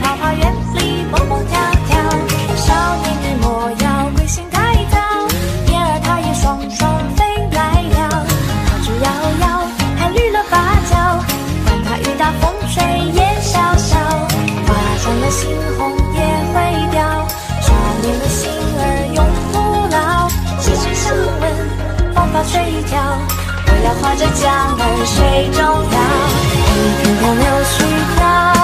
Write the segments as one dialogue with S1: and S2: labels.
S1: 桃花源里蹦蹦跳跳少年你莫要归心太早燕儿它也双双飞来了桃之夭夭还绿了芭蕉管他雨打风吹夜潇潇花绽了新红也会凋少年的心儿永不老鸡犬相闻黄发垂髫我要划着桨儿水中摇一片片柳絮飘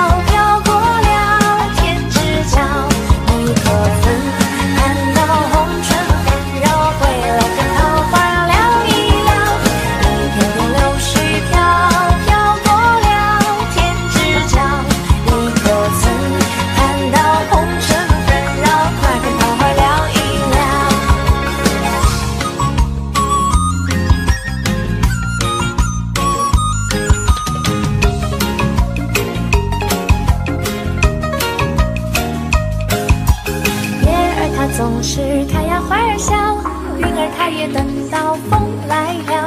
S1: 是开呀花儿笑，云儿它也等到风来了，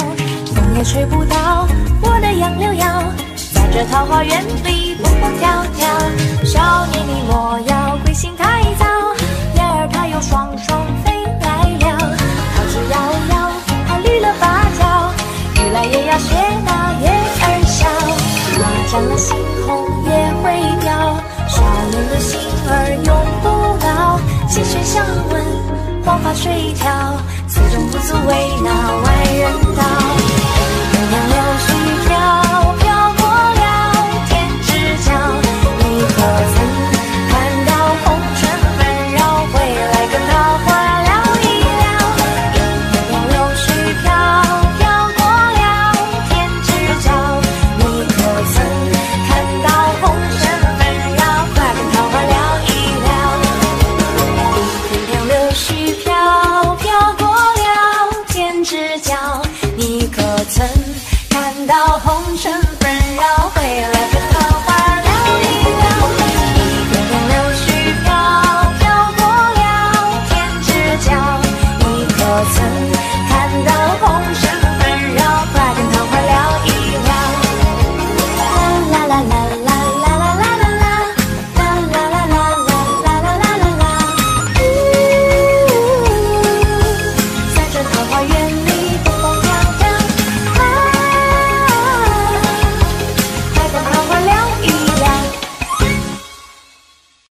S1: 风也吹不倒我的杨柳腰，在这桃花源里蹦蹦跳跳。少年你莫要归心太早，燕儿它又双双飞来了，桃之夭夭，它绿了芭蕉，雨来也要学那月儿笑，花沾了新红也会掉，少年的心儿永不老，细雪相闻，黄发垂髫，此中不足为那外人道。到